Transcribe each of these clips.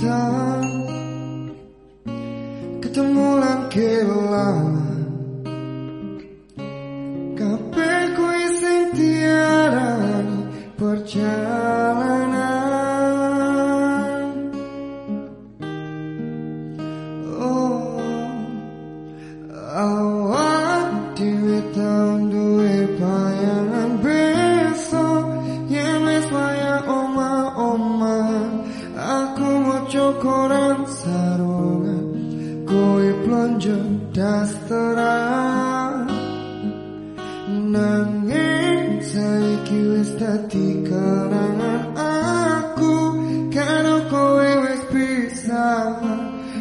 temputan Ketemu lan kelangan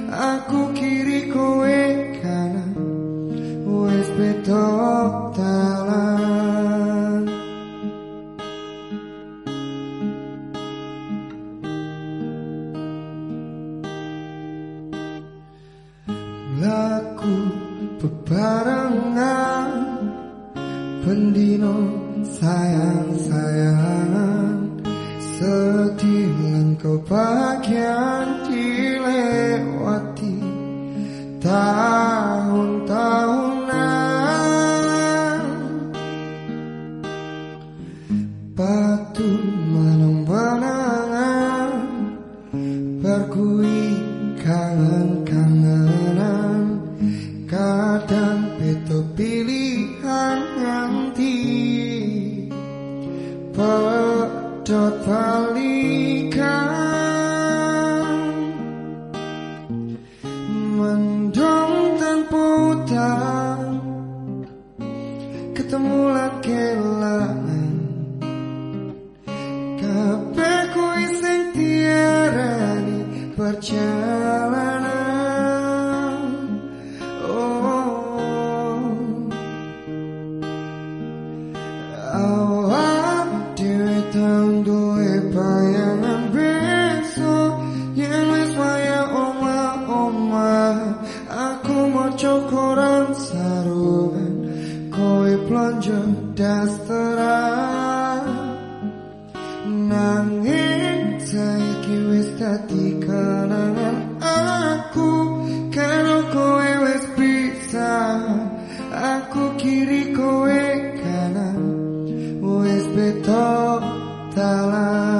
aku kiri kowe kanan. Wis beda dalan. Laku bebarengan pendino sayang sayangan sedih lan kebahagiaan dilewati tahun-tahunan. Batu menang-menangan berkui kangen-kangenan. Kadang itu pilihan nganti pedot ketemu lagi kelangan kabeh kuwi sing diarani perjalanan. Oh. Awak dhewe tau duwe bayangan besok. Yen wis waya omah-omah aku maca koran sarungan kowe plonjo dasteran. Nanging saiki wis dadi kenangan aku. Karo kowe wis pisah aku kiri kowe kanan. Wis beda dalan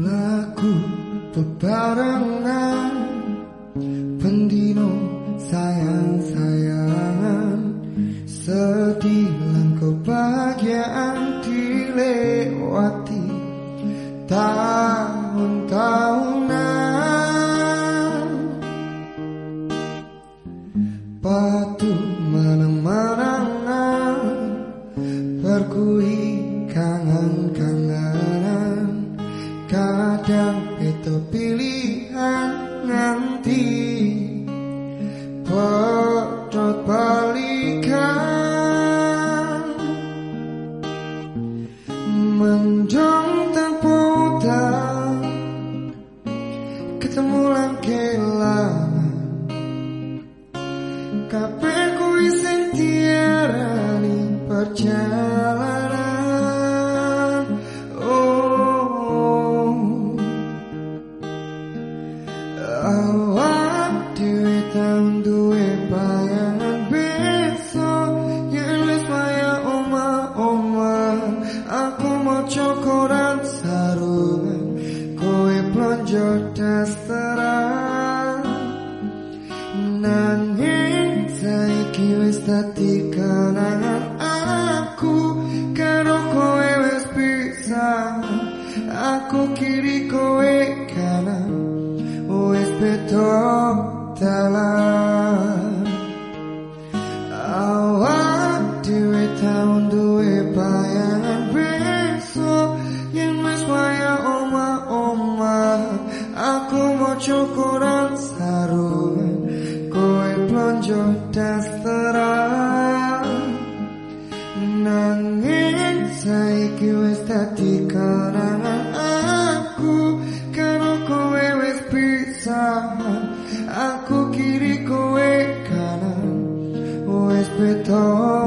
Mlaku bebarengan Pendino sayang-sayangan. Sedih lan kebahagiaan dilewati Tahun-tahunan. Batu menang-menangan Berkui perjalanan Oh Awak duwe bayangan besok. Yen wis waya omah-omah. Aku maca koran sarungan kowe plonjo dasteran. Nanging saiki wis dadi kenangan aku kiri kowe kanan. Wis beda dalan. Awak dhewe tau duwe bayangan. Besok yen wis waya omah-omah aku maca koran sarungan. Kowe plonjo dasteran. Nanging saiki wis dadi